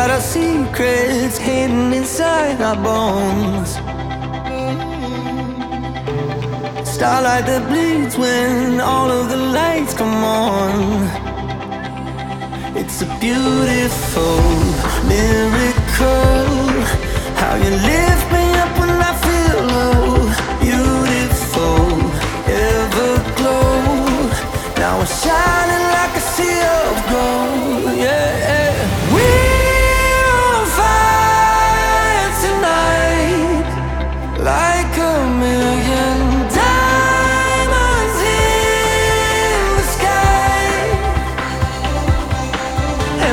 got our secrets hidden inside our bones. Starlight that bleeds when all of the lights come on. It's a beautiful miracle.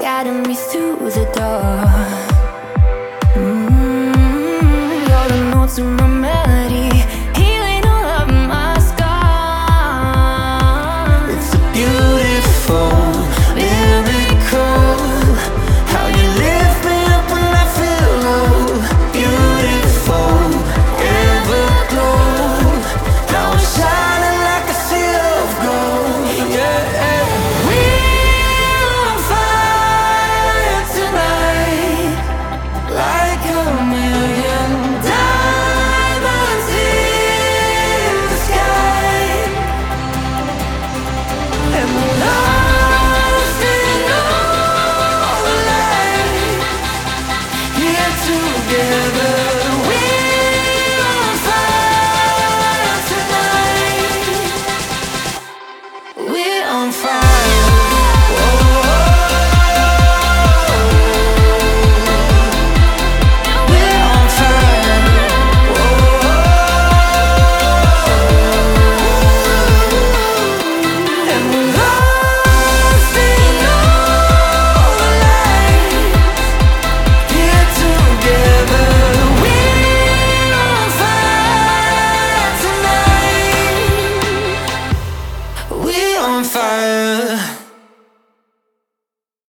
guiding me through the door.